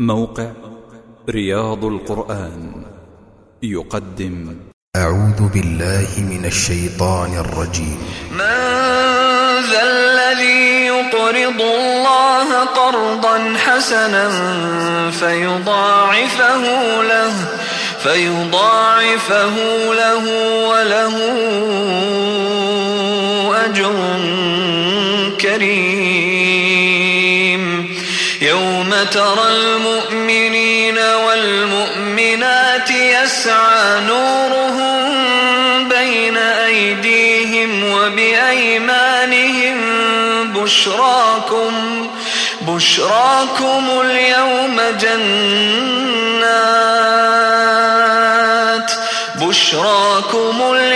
موقع رياض القرآن يقدم. أعوذ بالله من الشيطان الرجيم. من ذا الذي يقرض الله قرضا حسنا فيضاعفه له فيضاعفه له وله أجر كريم. يوم ترى المؤمنين والمؤمنات يسعى نورهم بين أيديهم وبأيمانهم بشراكم بشراكم اليوم جنات بشراكم اليوم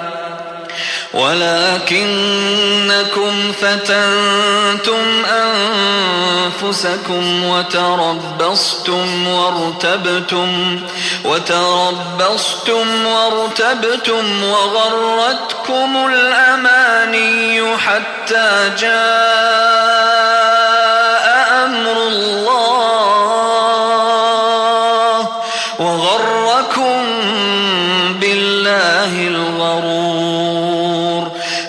ولكنكم فتنتم أنفسكم وتربصتم وارتبتم وتربصتم وارتبتم وغرتكم الأماني حتى جاء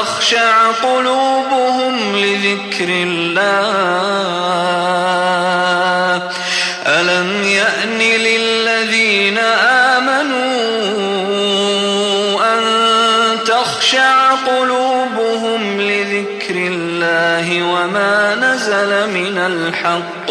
تخشع قلوبهم لذكر الله. ألم يأن للذين آمنوا أن تخشع قلوبهم لذكر الله وما نزل من الحق؟